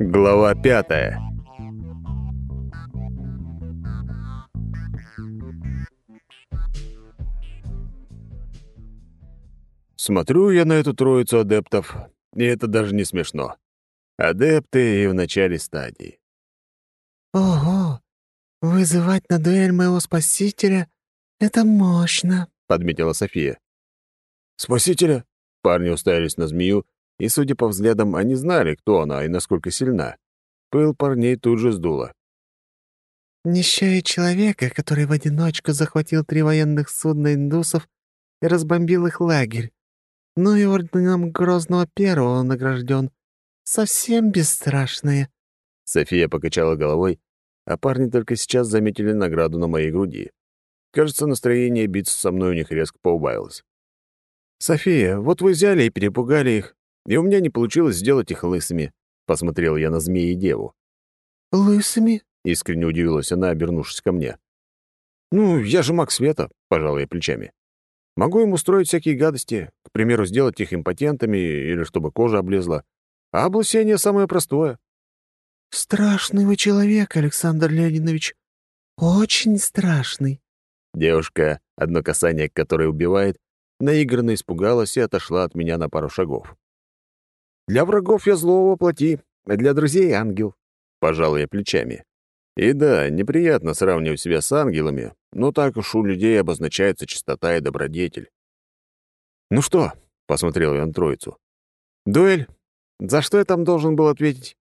Глава пятая. Смотрю я на эту троицу адептов, и это даже не смешно. Адепты и в начале стадии. «Ого! Вызывать на дуэль моего спасителя — это мощно», — подметила София. «Спасителя?» Парни уставились на змею, и, судя по взглядам, они знали, кто она и насколько сильна. Пыл парней тут же сдуло. «Нищая человека, который в одиночку захватил три военных судна индусов и разбомбил их лагерь. Ну и орденом Грозного Первого награжден. Совсем бесстрашные». София покачала головой, а парни только сейчас заметили награду на моей груди. Кажется, настроение биться со мной у них резко поубавилось. «София, вот вы взяли и перепугали их, и у меня не получилось сделать их лысыми», — посмотрел я на змеи и деву. «Лысыми?» — искренне удивилась она, обернувшись ко мне. «Ну, я же маг света», — пожал я плечами. «Могу им устроить всякие гадости, к примеру, сделать их импотентами или чтобы кожа облезла. А облысение самое простое». «Страшный вы человек, Александр Леонидович. Очень страшный». Девушка, одно касание которой убивает, наигранно испугалась и отошла от меня на пару шагов. «Для врагов я злого воплоти, а для друзей — ангел», — пожал я плечами. И да, неприятно сравнивать себя с ангелами, но так уж у людей обозначается чистота и добродетель. «Ну что?» — посмотрел я на троицу. «Дуэль? За что я там должен был ответить?»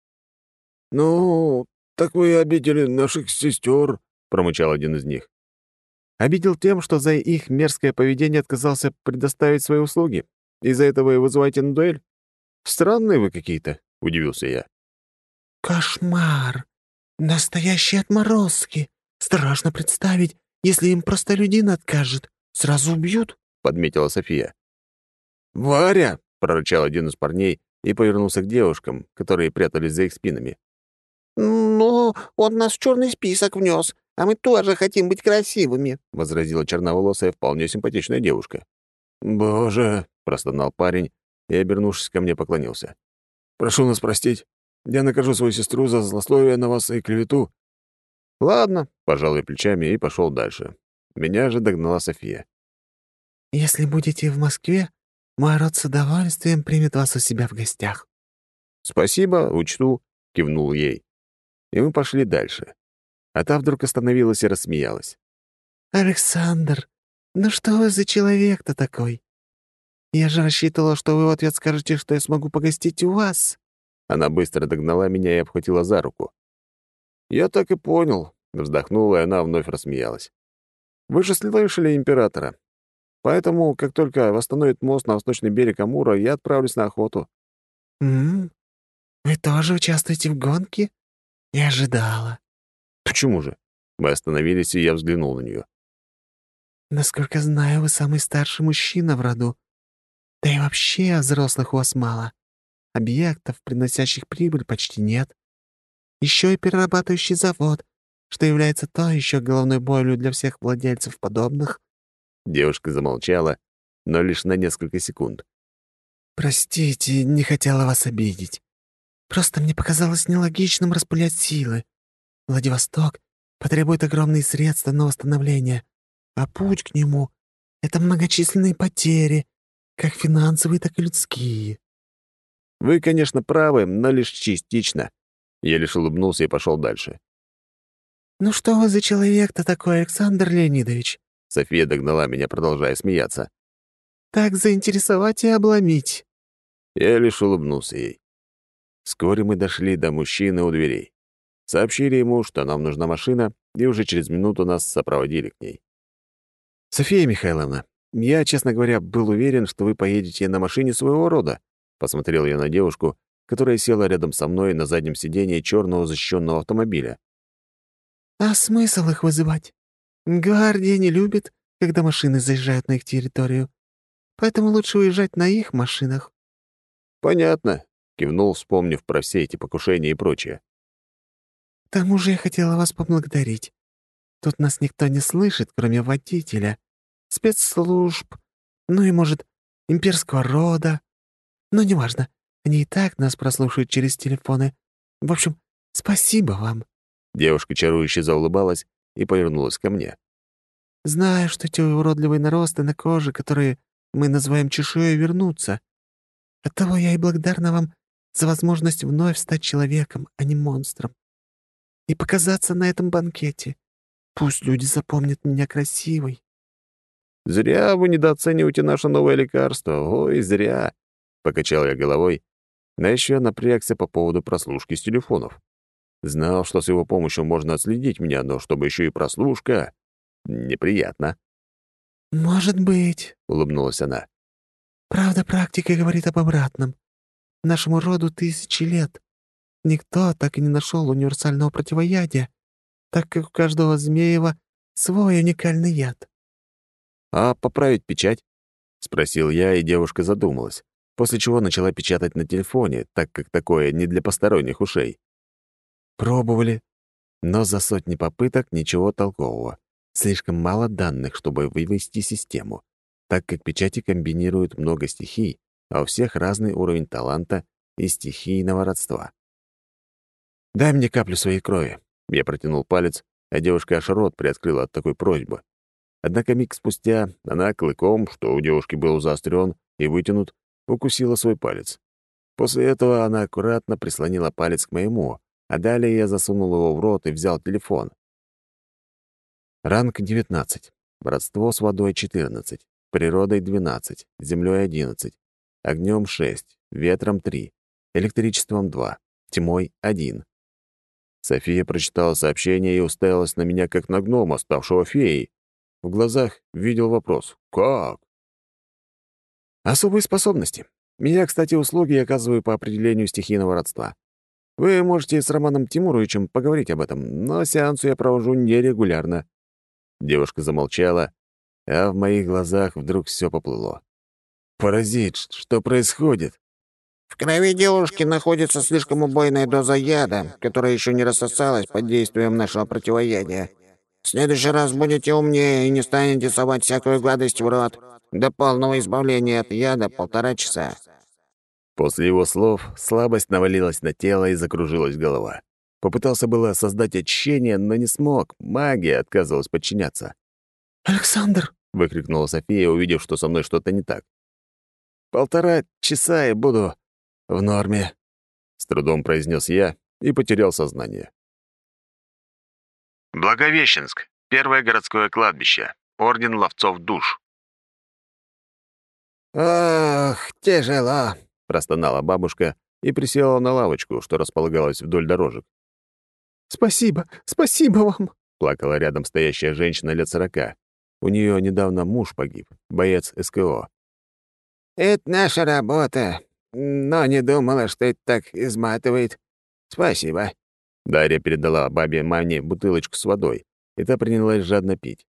«Ну, так вы обидели наших сестер», — промычал один из них. Обидел тем, что за их мерзкое поведение отказался предоставить свои услуги. Из-за этого и вызываете на дуэль? Странные вы какие-то, — удивился я. «Кошмар! Настоящие отморозки! Страшно представить, если им простолюдин откажет. Сразу убьют?» — подметила София. «Варя!» — прорычал один из парней и повернулся к девушкам, которые прятались за их спинами. «Но он нас в черный список внес, а мы тоже хотим быть красивыми», — возразила черноволосая, вполне симпатичная девушка. «Боже!» — простонал парень и, обернувшись ко мне, поклонился. «Прошу нас простить. Я накажу свою сестру за злословие на вас и клевету». «Ладно», — пожал я плечами и пошел дальше. Меня же догнала София. «Если будете в Москве, мой род с удовольствием примет вас у себя в гостях». «Спасибо, учту», — кивнул ей. И мы пошли дальше. А та вдруг остановилась и рассмеялась. «Александр, ну что вы за человек-то такой? Я же рассчитывала, что вы в ответ скажете, что я смогу погостить у вас». Она быстро догнала меня и обхватила за руку. «Я так и понял», — вздохнула, и она вновь рассмеялась. «Вы же слышали императора. Поэтому, как только восстановит мост на восточный берег Амура, я отправлюсь на охоту». «М -м, вы тоже участвуете в гонке? Я ожидала». «Почему же?» Мы остановились, и я взглянул на нее. «Насколько знаю, вы самый старший мужчина в роду. Да и вообще взрослых у вас мало. Объектов, приносящих прибыль, почти нет. Еще и перерабатывающий завод, что является то еще головной болью для всех владельцев подобных». Девушка замолчала, но лишь на несколько секунд. «Простите, не хотела вас обидеть. Просто мне показалось нелогичным распылять силы. Владивосток потребует огромные средства на восстановление, а путь к нему — это многочисленные потери, как финансовые, так и людские». «Вы, конечно, правы, но лишь частично». Я лишь улыбнулся и пошел дальше. «Ну что вы за человек-то такой, Александр Леонидович?» София догнала меня, продолжая смеяться. «Так заинтересовать и обломить». Я лишь улыбнулся ей. Вскоре мы дошли до мужчины у дверей. Сообщили ему, что нам нужна машина, и уже через минуту нас сопроводили к ней. «София Михайловна, я, честно говоря, был уверен, что вы поедете на машине своего рода», посмотрел я на девушку, которая села рядом со мной на заднем сидении черного защищенного автомобиля. «А смысл их вызывать? Гвардия не любит, когда машины заезжают на их территорию, поэтому лучше уезжать на их машинах». «Понятно», — кивнул, вспомнив про все эти покушения и прочее. К тому же я хотела вас поблагодарить. Тут нас никто не слышит, кроме водителя, спецслужб, ну и, может, имперского рода. Но неважно, они и так нас прослушают через телефоны. В общем, спасибо вам». Девушка чарующе заулыбалась и повернулась ко мне. «Знаю, что эти уродливые наросты на коже, которые мы называем чешуей, вернутся. Оттого я и благодарна вам за возможность вновь стать человеком, а не монстром. И показаться на этом банкете. Пусть люди запомнят меня красивой». «Зря вы недооцениваете наше новое лекарство. Ой, зря!» — покачал я головой, но еще напрягся по поводу прослушки с телефонов. Знал, что с его помощью можно отследить меня, но чтобы еще и прослушка... Неприятно. «Может быть», — улыбнулась она. «Правда, практика говорит об обратном. Нашему роду тысячи лет. Никто так и не нашел универсального противоядия, так как у каждого Змеева свой уникальный яд». «А поправить печать?» — спросил я, и девушка задумалась, после чего начала печатать на телефоне, так как такое не для посторонних ушей. Пробовали, но за сотни попыток ничего толкового. Слишком мало данных, чтобы вывести систему, так как печати комбинируют много стихий, а у всех разный уровень таланта и стихийного родства. «Дай мне каплю своей крови», — я протянул палец, а девушка аж рот приоткрыла от такой просьбы. Однако миг спустя она клыком, что у девушки был заострен и вытянут, укусила свой палец. После этого она аккуратно прислонила палец к моему, а далее я засунул его в рот и взял телефон. Ранг 19. Родство с водой 14. Природой 12. Землей 11. Огнем 6. Ветром 3. Электричеством 2. Тьмой 1. София прочитала сообщение и уставилась на меня, как на гнома, ставшего феей. В глазах видел вопрос «Как?». Особые способности. Меня, кстати, услуги оказываю по определению стихийного родства. Вы можете с Романом Тимуровичем поговорить об этом, но сеансу я провожу нерегулярно. Девушка замолчала, а в моих глазах вдруг все поплыло. «Паразит, что происходит?» В крови девушки находится слишком убойная доза яда, которая еще не рассосалась под действием нашего противоядия. В следующий раз будете умнее и не станете совать всякую гадость в рот. До полного избавления от яда полтора часа». После его слов слабость навалилась на тело и закружилась голова. Попытался было создать очищение, но не смог. Магия отказывалась подчиняться. «Александр!» — выкрикнула София, увидев, что со мной что-то не так. «Полтора часа и буду в норме», — с трудом произнес я и потерял сознание. Благовещенск. Первое городское кладбище. Орден ловцов душ. «Ох, тяжело», — простонала бабушка и присела на лавочку, что располагалась вдоль дорожек. «Спасибо, спасибо вам!» — плакала рядом стоящая женщина лет сорока. У нее недавно муж погиб, боец СКО. «Это наша работа, но не думала, что это так изматывает. Спасибо». Дарья передала бабе Мане бутылочку с водой, и та принялась жадно пить.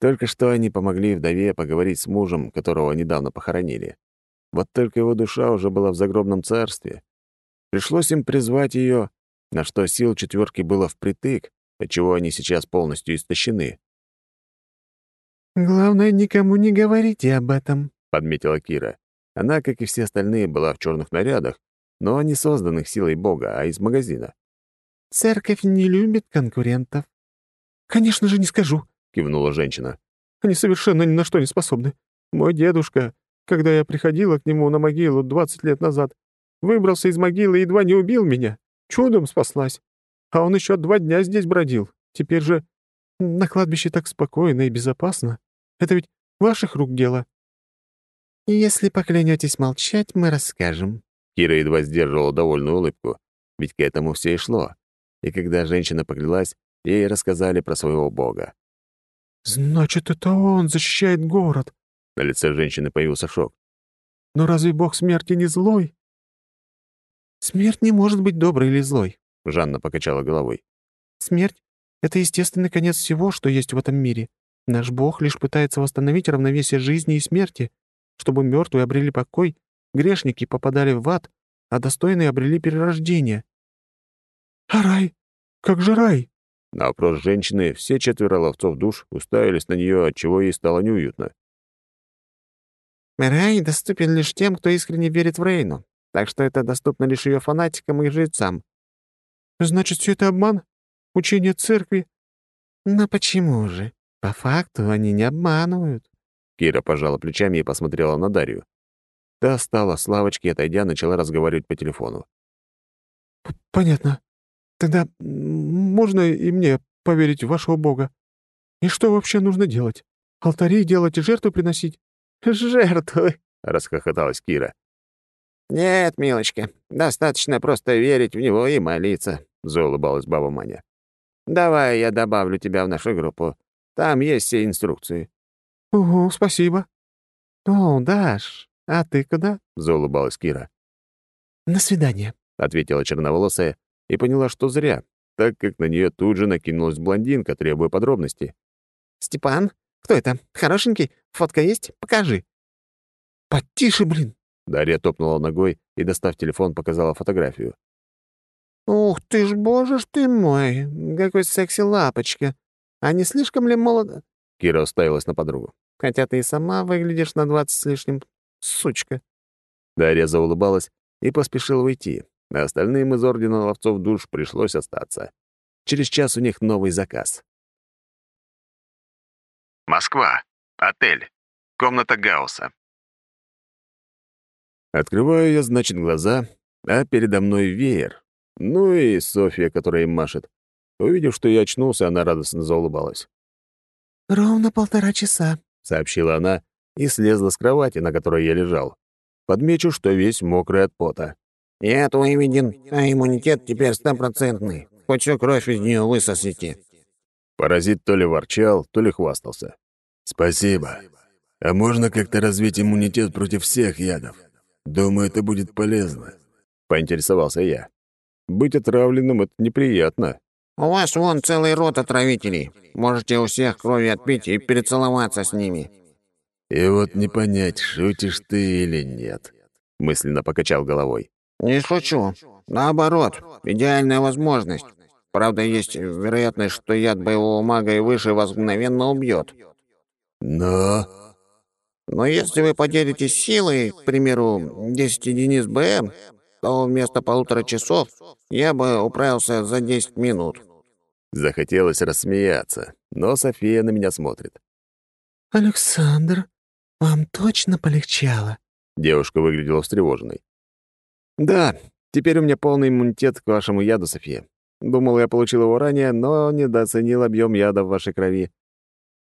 Только что они помогли вдове поговорить с мужем, которого недавно похоронили. Вот только его душа уже была в загробном царстве. Пришлось им призвать ее на что сил четверки было впритык, отчего они сейчас полностью истощены. «Главное, никому не говорите об этом», — подметила Кира. Она, как и все остальные, была в черных нарядах, но не созданных силой Бога, а из магазина. «Церковь не любит конкурентов». «Конечно же, не скажу», — кивнула женщина. «Они совершенно ни на что не способны. Мой дедушка, когда я приходила к нему на могилу 20 лет назад, выбрался из могилы и едва не убил меня. Чудом спаслась. А он еще два дня здесь бродил. Теперь же на кладбище так спокойно и безопасно. Это ведь ваших рук дело. Если поклянетесь молчать, мы расскажем. Кира едва сдерживала довольную улыбку, ведь к этому все и шло. И когда женщина поклялась, ей рассказали про своего бога. «Значит, это он защищает город!» На лице женщины появился шок. «Но разве бог смерти не злой?» «Смерть не может быть доброй или злой», — Жанна покачала головой. «Смерть — это естественный конец всего, что есть в этом мире. Наш Бог лишь пытается восстановить равновесие жизни и смерти, чтобы мертвые обрели покой, грешники попадали в ад, а достойные обрели перерождение». «А рай? Как же рай?» На вопрос женщины все четверо ловцов душ уставились на нее, отчего ей стало неуютно. «Рай доступен лишь тем, кто искренне верит в Рейну так что это доступно лишь ее фанатикам и жрецам. Значит, все это обман? Учение церкви?» «Но почему же? По факту они не обманывают». Кира пожала плечами и посмотрела на Дарью. Та встала с лавочки, отойдя, начала разговаривать по телефону. «Понятно. Тогда можно и мне поверить в вашего Бога? И что вообще нужно делать? Алтари делать и жертву приносить?» «Жертвы!» — расхохоталась Кира. «Нет, милочка, достаточно просто верить в него и молиться», — заулыбалась баба Маня. «Давай я добавлю тебя в нашу группу. Там есть все инструкции». «Угу, спасибо». «О, Даш, а ты куда?» — заулыбалась Кира. «На свидание», — ответила черноволосая и поняла, что зря, так как на нее тут же накинулась блондинка, требуя подробностей. «Степан, кто это? Хорошенький? Фотка есть? Покажи». «Потише, блин!» Дарья топнула ногой и, достав телефон, показала фотографию. «Ух ты ж, боже ж ты мой! Какой секси-лапочка! А не слишком ли молодо?» Кира уставилась на подругу. «Хотя ты и сама выглядишь на двадцать с лишним, сучка». Дарья заулыбалась и поспешила уйти, а остальным из Ордена Ловцов Душ пришлось остаться. Через час у них новый заказ. Москва. Отель. Комната Гаусса. Открываю я, значит, глаза, а передо мной веер. Ну и Софья, которая им машет. Увидев, что я очнулся, она радостно заулыбалась. «Ровно полтора часа», — сообщила она и слезла с кровати, на которой я лежал. Подмечу, что весь мокрый от пота. «Я твой виден, а иммунитет теперь стопроцентный. Хоть всю кровь из нее высосите». Паразит то ли ворчал, то ли хвастался. «Спасибо. А можно как-то развить иммунитет против всех ядов? Думаю, это будет полезно», — поинтересовался я. «Быть отравленным — это неприятно». «У вас вон целый рот отравителей. Можете у всех крови отпить и перецеловаться с ними». «И вот не понять, шутишь ты или нет», — мысленно покачал головой. «Не шучу. Наоборот, идеальная возможность. Правда, есть вероятность, что яд боевого мага и выше вас мгновенно убьет. Но... Но если вы поделитесь силой, к примеру, 10 единиц БМ, то вместо полутора часов я бы управился за 10 минут. Захотелось рассмеяться, но София на меня смотрит. «Александр, вам точно полегчало?» Девушка выглядела встревоженной. «Да, теперь у меня полный иммунитет к вашему яду, София. Думал, я получил его ранее, но недооценил объем яда в вашей крови.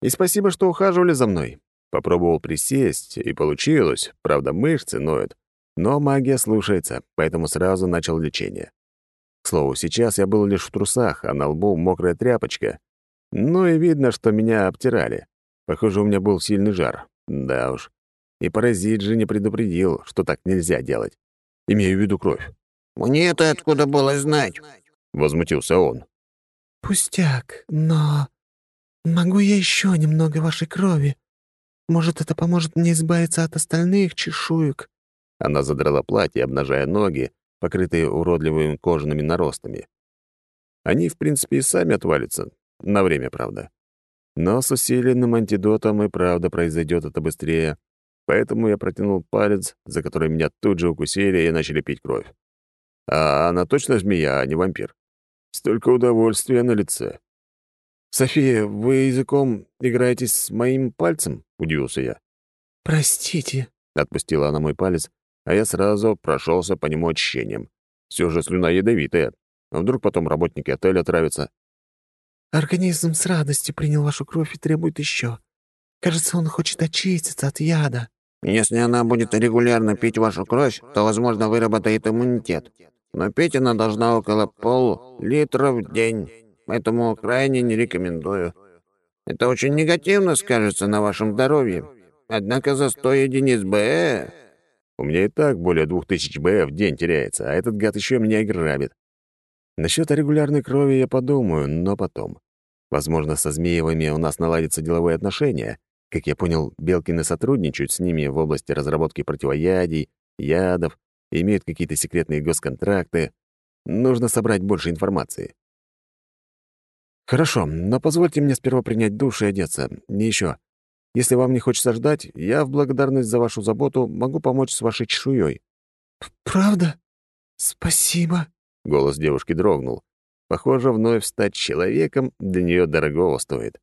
И спасибо, что ухаживали за мной. Попробовал присесть, и получилось. Правда, мышцы ноют. Но магия слушается, поэтому сразу начал лечение. К слову, сейчас я был лишь в трусах, а на лбу мокрая тряпочка. Ну и видно, что меня обтирали. Похоже, у меня был сильный жар. Да уж. И паразит же не предупредил, что так нельзя делать. Имею в виду кровь. «Мне это откуда было знать?» — возмутился он. «Пустяк, но могу я еще немного вашей крови? Может, это поможет мне избавиться от остальных чешуек?» Она задрала платье, обнажая ноги, покрытые уродливыми кожаными наростами. Они, в принципе, и сами отвалятся. На время, правда. Но с усиленным антидотом и правда произойдет это быстрее. Поэтому я протянул палец, за который меня тут же укусили и начали пить кровь. А она точно змея, а не вампир. Столько удовольствия на лице. «София, вы языком играетесь с моим пальцем?» — удивился я. «Простите», — отпустила она мой палец, а я сразу прошелся по нему очищением. Все же слюна ядовитая. А вдруг потом работники отеля отравятся? «Организм с радостью принял вашу кровь и требует еще. Кажется, он хочет очиститься от яда». «Если она будет регулярно пить вашу кровь, то, возможно, выработает иммунитет. Но пить она должна около пол-литра в день, поэтому крайне не рекомендую. Это очень негативно скажется на вашем здоровье. Однако за 100 единиц БЭ...» У меня и так более двух тысяч БЭ в день теряется, а этот гад еще меня и грабит. Насчет регулярной крови я подумаю, но потом. Возможно, со Змеевыми у нас наладятся деловые отношения. Как я понял, Белкины сотрудничают с ними в области разработки противоядий, ядов, имеют какие-то секретные госконтракты. Нужно собрать больше информации. Хорошо, но позвольте мне сперва принять душ и одеться. Не еще. Если вам не хочется ждать, я в благодарность за вашу заботу могу помочь с вашей чешуей. «Правда? Спасибо». Голос девушки дрогнул, Похоже, вновь стать человеком для нее дорогого стоит.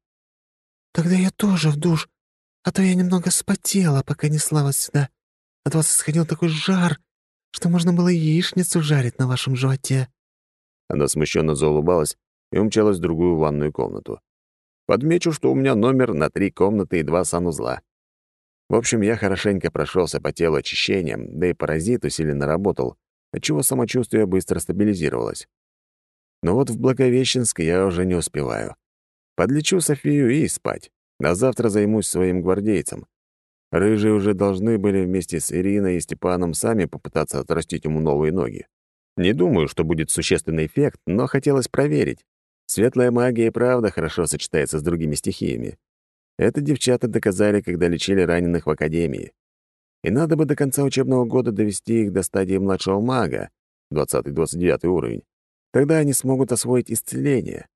«Тогда я тоже в душ, а то я немного спотела, пока несла вас сюда. От вас исходил такой жар, что можно было яичницу жарить на вашем животе». Она смущенно заулыбалась и умчалась в другую ванную комнату. Подмечу, что у меня номер на три комнаты и два санузла. В общем, я хорошенько прошелся по телу очищением, да и паразит усиленно работал, отчего самочувствие быстро стабилизировалось. Но вот в Благовещенск я уже не успеваю. Подлечу Софию и спать. А завтра займусь своим гвардейцем. Рыжие уже должны были вместе с Ириной и Степаном сами попытаться отрастить ему новые ноги. Не думаю, что будет существенный эффект, но хотелось проверить. Светлая магия и правда хорошо сочетается с другими стихиями. Это девчата доказали, когда лечили раненых в академии. И надо бы до конца учебного года довести их до стадии младшего мага, 20-29 уровень. Тогда они смогут освоить исцеление.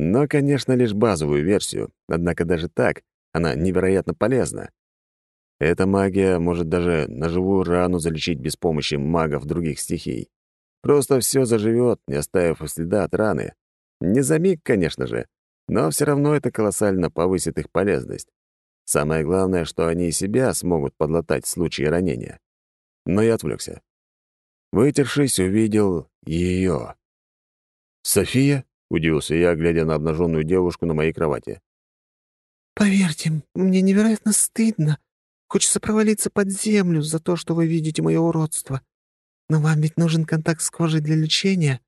Но, конечно, лишь базовую версию, однако даже так она невероятно полезна. Эта магия может даже на живую рану залечить без помощи магов других стихий. Просто все заживет, не оставив следа от раны. Не за миг, конечно же, но все равно это колоссально повысит их полезность. Самое главное, что они и себя смогут подлатать в случае ранения. Но я отвлекся. Вытершись, увидел ее. «София?» — удивился я, глядя на обнаженную девушку на моей кровати. «Поверьте, мне невероятно стыдно. Хочется провалиться под землю за то, что вы видите мое уродство. Но вам ведь нужен контакт с кожей для лечения?»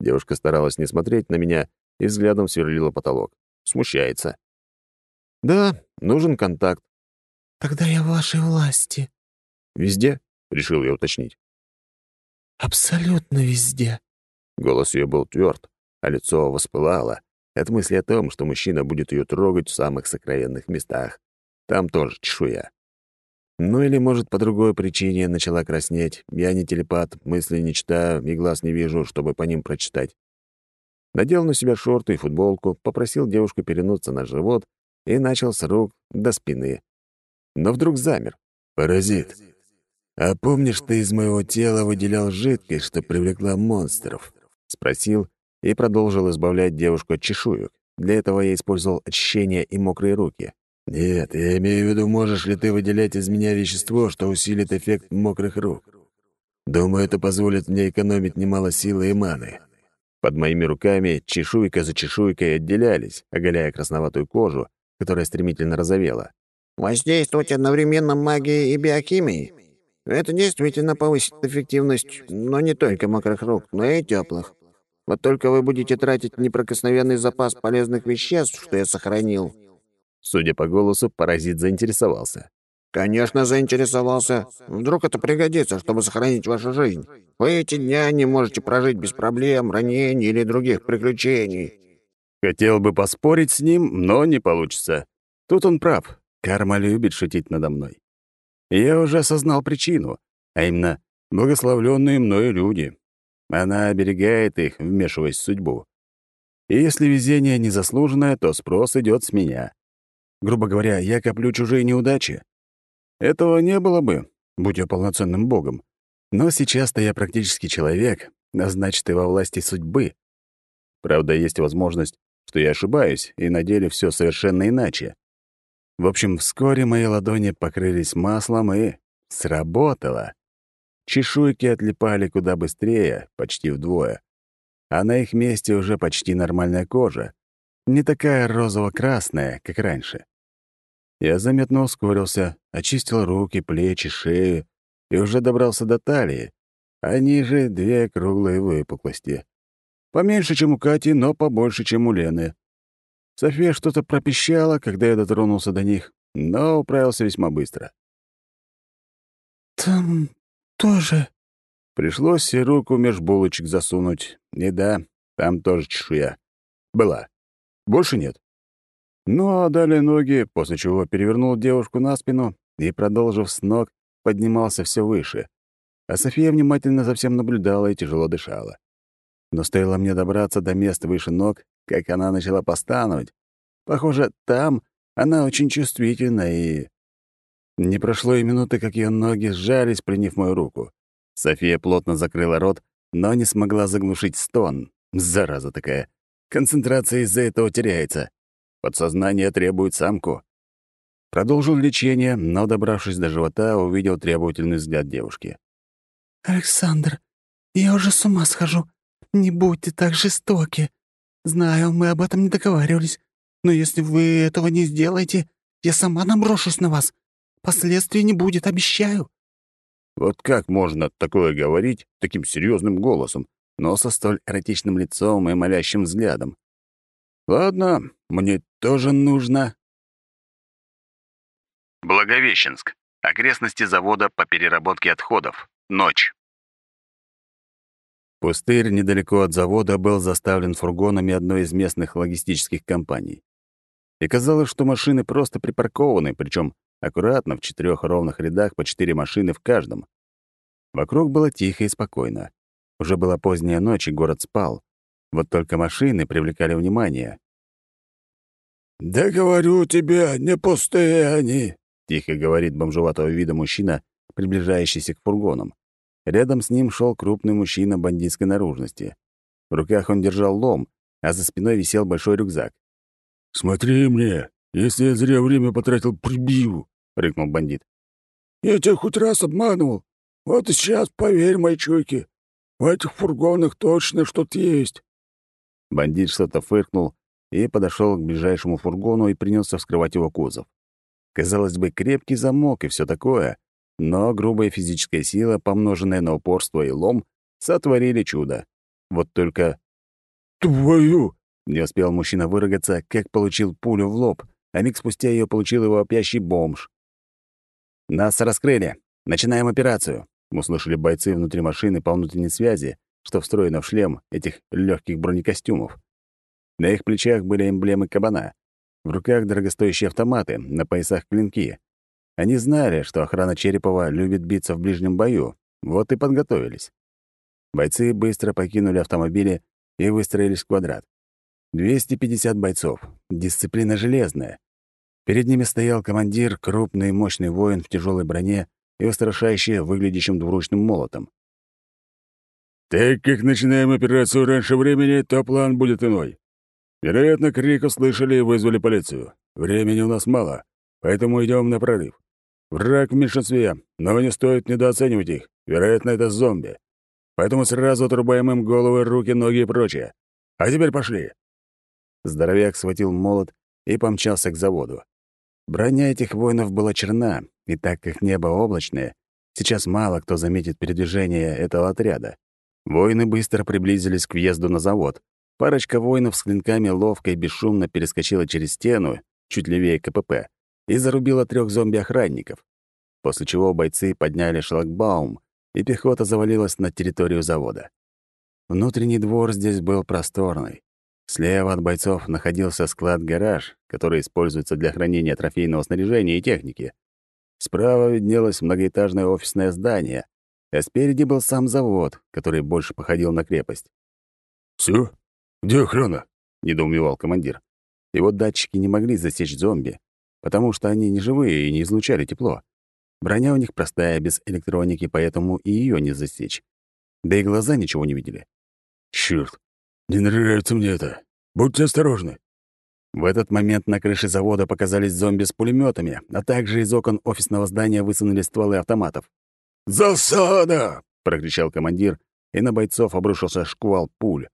Девушка старалась не смотреть на меня и взглядом сверлила потолок. Смущается. «Да, нужен контакт». «Тогда я в вашей власти». «Везде?» — решил я уточнить. «Абсолютно везде». Голос ее был тверд, а лицо воспылало от мысли о том, что мужчина будет ее трогать в самых сокровенных местах. Там тоже чешуя. Ну или, может, по другой причине начала краснеть. Я не телепат, мысли не читаю и глаз не вижу, чтобы по ним прочитать. Надел на себя шорты и футболку, попросил девушку перенуться на живот и начал с рук до спины. Но вдруг замер. «Паразит, а помнишь, ты из моего тела выделял жидкость, что привлекла монстров?» — спросил и продолжил избавлять девушку от чешуек. Для этого я использовал очищение и мокрые руки. «Нет, я имею в виду, можешь ли ты выделять из меня вещество, что усилит эффект мокрых рук. Думаю, это позволит мне экономить немало силы и маны». Под моими руками чешуйка за чешуйкой отделялись, оголяя красноватую кожу, которая стремительно розовела. «Воздействовать одновременно магией и биохимией? Это действительно повысит эффективность, но не только мокрых рук, но и теплых. Вот только вы будете тратить неприкосновенный запас полезных веществ, что я сохранил». Судя по голосу, паразит заинтересовался. «Конечно, заинтересовался. Вдруг это пригодится, чтобы сохранить вашу жизнь. Вы эти дня не можете прожить без проблем, ранений или других приключений». Хотел бы поспорить с ним, но не получится. Тут он прав. Карма любит шутить надо мной. я уже осознал причину, а именно благословленные мною люди. Она оберегает их, вмешиваясь в судьбу. И если везение незаслуженное, то спрос идет с меня. Грубо говоря, я коплю чужие неудачи. Этого не было бы, будь я полноценным богом. Но сейчас-то я практически человек, а значит, и во власти судьбы. Правда, есть возможность, что я ошибаюсь, и на деле все совершенно иначе. В общем, вскоре мои ладони покрылись маслом, и сработало. Чешуйки отлипали куда быстрее, почти вдвое. А на их месте уже почти нормальная кожа. Не такая розово-красная, как раньше. Я заметно ускорился, очистил руки, плечи, шею и уже добрался до талии, а ниже две круглые выпуклости. Поменьше, чем у Кати, но побольше, чем у Лены. София что-то пропищала, когда я дотронулся до них, но управился весьма быстро. «Там тоже...» Пришлось и руку меж булочек засунуть. И да, там тоже чешуя. Была. Больше нет. Ну, а далее ноги, после чего перевернул девушку на спину и, продолжив с ног, поднимался все выше. А София внимательно за всем наблюдала и тяжело дышала. Но стоило мне добраться до места выше ног, как она начала постановать. Похоже, там она очень чувствительна и... Не прошло и минуты, как ее ноги сжались, приняв мою руку. София плотно закрыла рот, но не смогла заглушить стон. Зараза такая. Концентрация из-за этого теряется. Подсознание требует самку. Продолжил лечение, но, добравшись до живота, увидел требовательный взгляд девушки. «Александр, я уже с ума схожу. Не будьте так жестоки. Знаю, мы об этом не договаривались. Но если вы этого не сделаете, я сама наброшусь на вас. Последствий не будет, обещаю». Вот как можно такое говорить таким серьезным голосом, но со столь эротичным лицом и молящим взглядом? Ладно, мне тоже нужно. Благовещенск. Окрестности завода по переработке отходов. Ночь. Пустырь недалеко от завода был заставлен фургонами одной из местных логистических компаний. И казалось, что машины просто припаркованы, причем аккуратно в четырех ровных рядах по четыре машины в каждом. Вокруг было тихо и спокойно. Уже была поздняя ночь, и город спал. Вот только машины привлекали внимание. «Да говорю тебе, не пустые они!» — тихо говорит бомжеватого вида мужчина, приближающийся к фургонам. Рядом с ним шел крупный мужчина бандитской наружности. В руках он держал лом, а за спиной висел большой рюкзак. «Смотри мне, если я зря время потратил, прибью!» — рыкнул бандит. «Я тебя хоть раз обманывал. Вот и сейчас поверь моей чуйке. В этих фургонах точно что-то есть». Бандит что-то фыркнул и подошел к ближайшему фургону и принялся вскрывать его кузов. Казалось бы, крепкий замок и все такое, но грубая физическая сила, помноженная на упорство и лом, сотворили чудо. Вот только... «Твою!» — не успел мужчина выругаться, как получил пулю в лоб, а миг спустя ее получил его опящий бомж. «Нас раскрыли. Начинаем операцию», — услышали бойцы внутри машины по внутренней связи, что встроено в шлем этих легких бронекостюмов. На их плечах были эмблемы кабана. В руках дорогостоящие автоматы, на поясах клинки. Они знали, что охрана Черепова любит биться в ближнем бою, вот и подготовились. Бойцы быстро покинули автомобили и выстроились в квадрат. 250 бойцов. Дисциплина железная. Перед ними стоял командир, крупный мощный воин в тяжелой броне и устрашающе выглядящим двуручным молотом. «Так как начинаем операцию раньше времени, то план будет иной. Вероятно, крик услышали и вызвали полицию. Времени у нас мало, поэтому идем на прорыв. Враг в меньшинстве, но не стоит недооценивать их. Вероятно, это зомби. Поэтому сразу отрубаем им головы, руки, ноги и прочее. А теперь пошли». Здоровяк схватил молот и помчался к заводу. Броня этих воинов была черна, и так как небо облачное, сейчас мало кто заметит передвижение этого отряда. Воины быстро приблизились к въезду на завод. Парочка воинов с клинками ловко и бесшумно перескочила через стену, чуть левее КПП, и зарубила трех зомби-охранников, после чего бойцы подняли шлагбаум, и пехота завалилась на территорию завода. Внутренний двор здесь был просторный. Слева от бойцов находился склад-гараж, который используется для хранения трофейного снаряжения и техники. Справа виднелось многоэтажное офисное здание, а спереди был сам завод, который больше походил на крепость. «Всё? Где охрана?» — недоумевал командир. Его датчики не могли засечь зомби, потому что они не живые и не излучали тепло. Броня у них простая, без электроники, поэтому и ее не засечь. Да и глаза ничего не видели. Черт, не нравится мне это. Будьте осторожны. В этот момент на крыше завода показались зомби с пулеметами, а также из окон офисного здания высунули стволы автоматов. «Засада!» — прокричал командир, и на бойцов обрушился шквал пуль.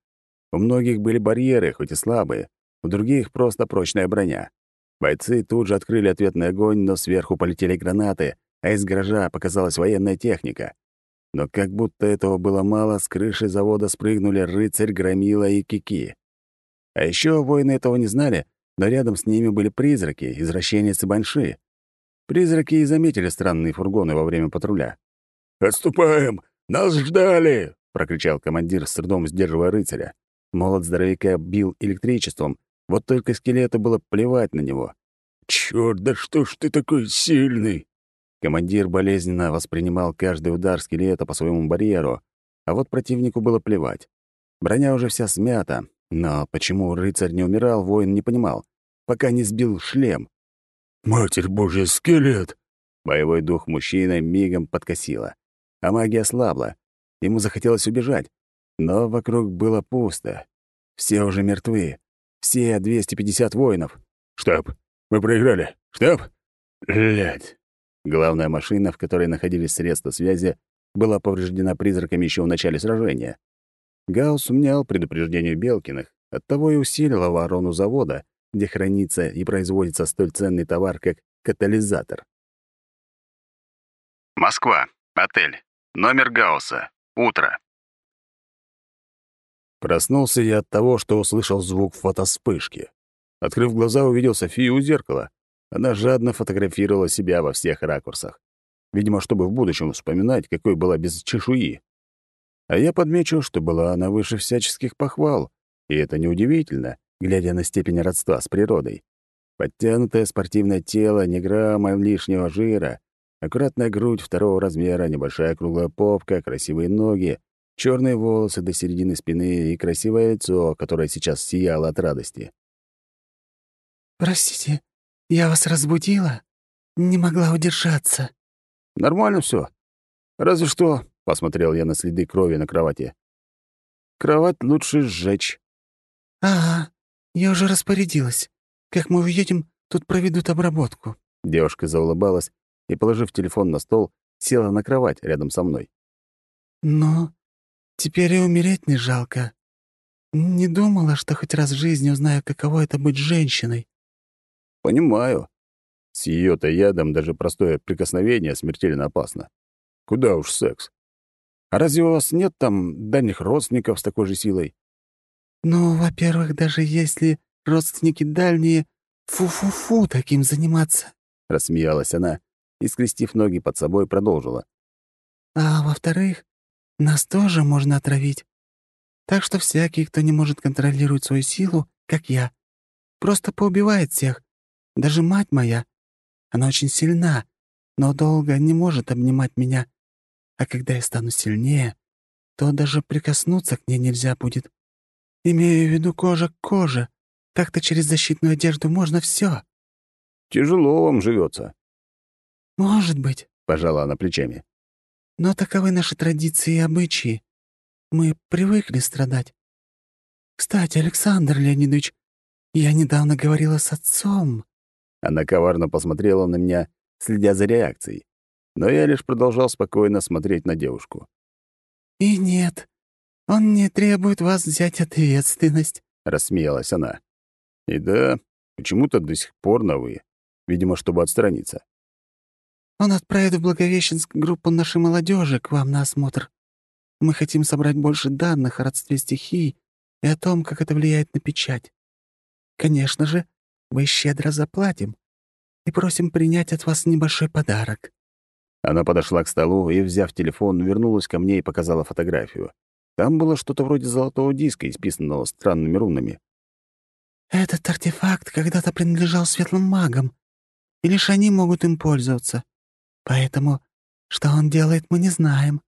У многих были барьеры, хоть и слабые, у других просто прочная броня. Бойцы тут же открыли ответный огонь, но сверху полетели гранаты, а из гаража показалась военная техника. Но как будто этого было мало, с крыши завода спрыгнули рыцарь, громила и кики. А еще воины этого не знали, но рядом с ними были призраки, извращенец и банши. Призраки и заметили странные фургоны во время патруля. «Отступаем! Нас ждали!» — прокричал командир, с трудом сдерживая рыцаря. Молот здоровяка бил электричеством, вот только скелету было плевать на него. «Чёрт, да что ж ты такой сильный!» Командир болезненно воспринимал каждый удар скелета по своему барьеру, а вот противнику было плевать. Броня уже вся смята, но почему рыцарь не умирал, воин не понимал, пока не сбил шлем. «Матерь Божья, скелет!» Боевой дух мужчины мигом подкосило, а магия слабла. Ему захотелось убежать, Но вокруг было пусто. Все уже мертвы. Все 250 воинов. Штаб, мы проиграли. Штаб? Блядь. Главная машина, в которой находились средства связи, была повреждена призраками еще в начале сражения. Гаусс умнял предупреждению Белкиных, оттого и усилил оборону завода, где хранится и производится столь ценный товар, как катализатор. Москва. Отель. Номер Гаусса. Утро. Проснулся я от того, что услышал звук фотоспышки. Открыв глаза, увидел Софию у зеркала. Она жадно фотографировала себя во всех ракурсах. Видимо, чтобы в будущем вспоминать, какой была без чешуи. А я подмечу, что была она выше всяческих похвал. И это неудивительно, глядя на степень родства с природой. Подтянутое спортивное тело, ни грамма лишнего жира, аккуратная грудь второго размера, небольшая круглая попка, красивые ноги, черные волосы до середины спины и красивое лицо, которое сейчас сияло от радости. «Простите, я вас разбудила? Не могла удержаться». «Нормально все. Разве что...» — посмотрел я на следы крови на кровати. «Кровать лучше сжечь». «Ага, я уже распорядилась. Как мы уедем, тут проведут обработку». Девушка заулыбалась и, положив телефон на стол, села на кровать рядом со мной. «Но теперь и умереть не жалко. Не думала, что хоть раз в жизни узнаю, каково это быть женщиной». «Понимаю. С ее-то ядом даже простое прикосновение смертельно опасно. Куда уж секс. А разве у вас нет там дальних родственников с такой же силой?» «Ну, во-первых, даже если родственники дальние, фу-фу-фу таким заниматься», — рассмеялась она и, скрестив ноги под собой, продолжила. «А во-вторых, нас тоже можно отравить. Так что всякий, кто не может контролировать свою силу, как я, просто поубивает всех. Даже мать моя. Она очень сильна, но долго не может обнимать меня. А когда я стану сильнее, то даже прикоснуться к ней нельзя будет. Имею в виду кожа к коже. Так-то через защитную одежду можно все. Тяжело вам живется. Может быть, пожала она плечами. Но таковы наши традиции и обычаи. Мы привыкли страдать. Кстати, Александр Леонидович, я недавно говорила с отцом. Она коварно посмотрела на меня, следя за реакцией. Но я лишь продолжал спокойно смотреть на девушку. «И нет, он не требует вас взять ответственность», — рассмеялась она. «И да, почему-то до сих пор на «вы». Видимо, чтобы отстраниться. «Он отправит в Благовещенск группу нашей молодежи к вам на осмотр. Мы хотим собрать больше данных о родстве стихий и о том, как это влияет на печать. Конечно же, мы щедро заплатим и просим принять от вас небольшой подарок». Она подошла к столу и, взяв телефон, вернулась ко мне и показала фотографию. Там было что-то вроде золотого диска, исписанного странными рунами. «Этот артефакт когда-то принадлежал светлым магам, и лишь они могут им пользоваться. Поэтому, что он делает, мы не знаем.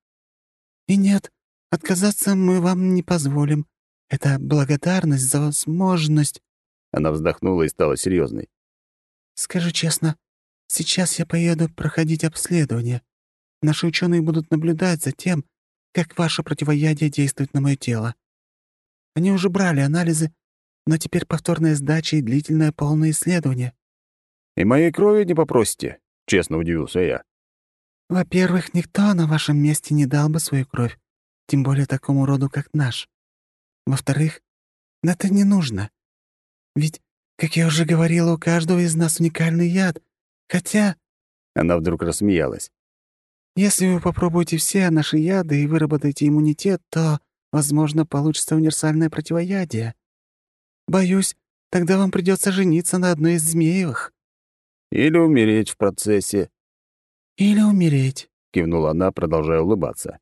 И нет, отказаться мы вам не позволим. Это благодарность за возможность...» Она вздохнула и стала серьезной. «Скажу честно, сейчас я поеду проходить обследование. Наши ученые будут наблюдать за тем, как ваше противоядие действует на мое тело. Они уже брали анализы, но теперь повторная сдача и длительное полное исследование. «И моей крови не попросите?» — честно удивился я. «Во-первых, никто на вашем месте не дал бы свою кровь, тем более такому роду, как наш. Во-вторых, это не нужно. Ведь, как я уже говорила, у каждого из нас уникальный яд, хотя...» Она вдруг рассмеялась. Если вы попробуете все наши яды и выработаете иммунитет, то, возможно, получится универсальное противоядие. Боюсь, тогда вам придется жениться на одной из змеевых». «Или умереть в процессе». «Или умереть», — кивнула она, продолжая улыбаться.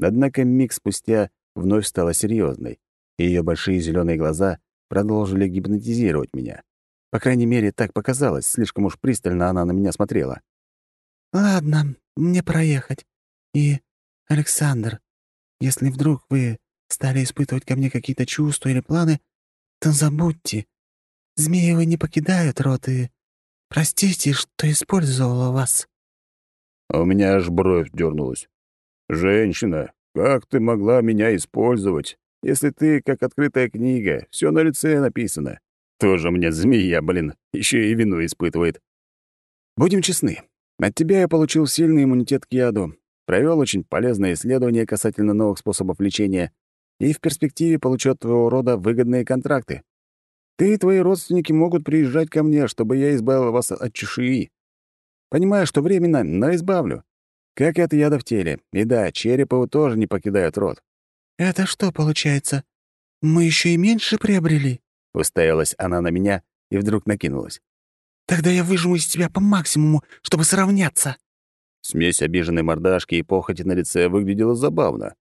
Однако миг спустя вновь стала серьезной, и ее большие зеленые глаза продолжили гипнотизировать меня. По крайней мере, так показалось, слишком уж пристально она на меня смотрела. «Ладно, мне проехать. И, Александр, если вдруг вы стали испытывать ко мне какие-то чувства или планы, то забудьте. Змеевы не покидают рот и простите, что использовала вас». А у меня аж бровь дернулась. Женщина, как ты могла меня использовать, если ты, как открытая книга, все на лице написано? Тоже мне змея, блин, еще и вину испытывает. Будем честны, от тебя я получил сильный иммунитет к яду, провел очень полезное исследование касательно новых способов лечения и в перспективе получу от твоего рода выгодные контракты. Ты и твои родственники могут приезжать ко мне, чтобы я избавил вас от чешуи. Понимаю, что временно, но избавлю. Как и от яда в теле. И да, Черепову тоже не покидают рот. «Это что получается? Мы еще и меньше приобрели?» Уставилась она на меня и вдруг накинулась. «Тогда я выжму из тебя по максимуму, чтобы сравняться». Смесь обиженной мордашки и похоти на лице выглядела забавно.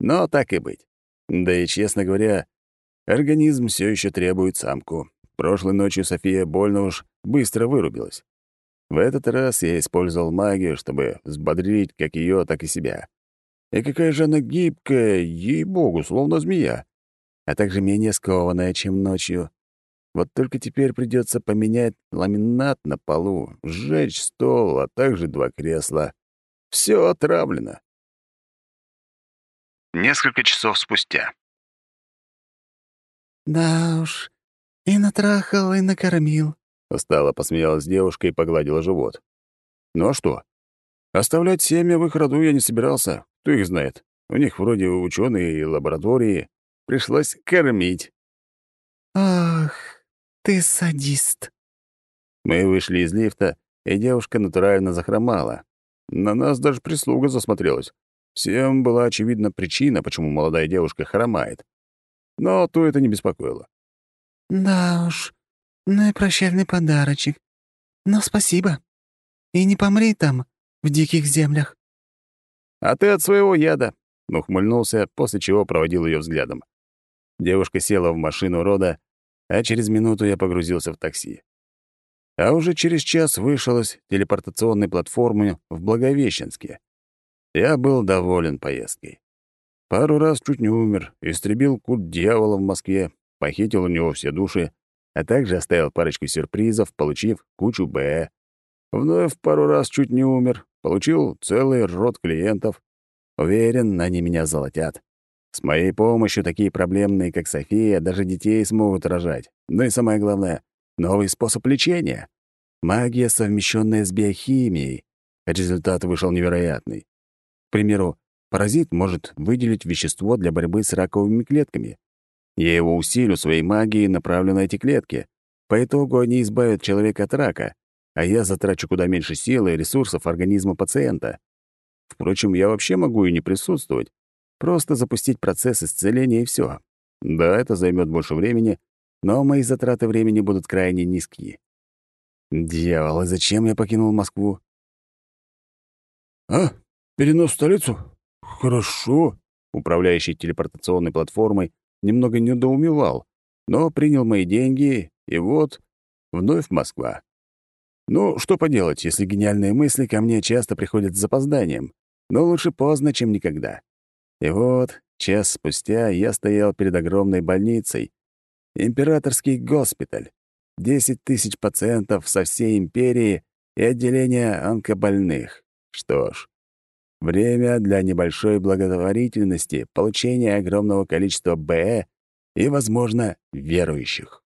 Но так и быть. Да и, честно говоря, организм все еще требует самку. Прошлой ночью София больно уж быстро вырубилась. В этот раз я использовал магию, чтобы взбодрить как ее, так и себя. И какая же она гибкая, ей-богу, словно змея. А также менее скованная, чем ночью. Вот только теперь придется поменять ламинат на полу, сжечь стол, а также два кресла. Все отравлено. Несколько часов спустя. «Да уж, и натрахал, и накормил», — устало посмеялась девушка и погладила живот. «Ну а что? Оставлять семя в их роду я не собирался. Кто их знает? У них вроде ученые и лаборатории. Пришлось кормить». «Ах, ты садист». Мы вышли из лифта, и девушка натурально захромала. На нас даже прислуга засмотрелась. Всем была очевидна причина, почему молодая девушка хромает. Но то это не беспокоило. «Да уж, ну и прощальный подарочек. Но спасибо. И не помри там, в диких землях». «А ты от своего яда», — ухмыльнулся, после чего проводил ее взглядом. Девушка села в машину рода, а через минуту я погрузился в такси. А уже через час вышел из телепортационной платформы в Благовещенске. Я был доволен поездкой. Пару раз чуть не умер, истребил культ дьявола в Москве, похитил у него все души, а также оставил парочку сюрпризов, получив кучу Б. Вновь пару раз чуть не умер, получил целый рот клиентов. Уверен, они меня золотят. С моей помощью такие проблемные, как София, даже детей смогут рожать. Ну и самое главное — новый способ лечения. Магия, совмещенная с биохимией. Результат вышел невероятный. К примеру, паразит может выделить вещество для борьбы с раковыми клетками. Я его усилю своей магией, направлю на эти клетки. По итогу они избавят человека от рака, а я затрачу куда меньше силы и ресурсов организма пациента. Впрочем, я вообще могу и не присутствовать. Просто запустить процесс исцеления и все. Да, это займет больше времени, но мои затраты времени будут крайне низкие. Дьявол, и зачем я покинул Москву? «А, Перенос в столицу? Хорошо. Управляющий телепортационной платформой немного недоумевал, но принял мои деньги, и вот вновь Москва. Ну, что поделать, если гениальные мысли ко мне часто приходят с запозданием, но лучше поздно, чем никогда. И вот, час спустя я стоял перед огромной больницей. Императорский госпиталь. Десять тысяч пациентов со всей империи и отделение онкобольных. Что ж, Время для небольшой благотворительности, получения огромного количества Б и, возможно, верующих.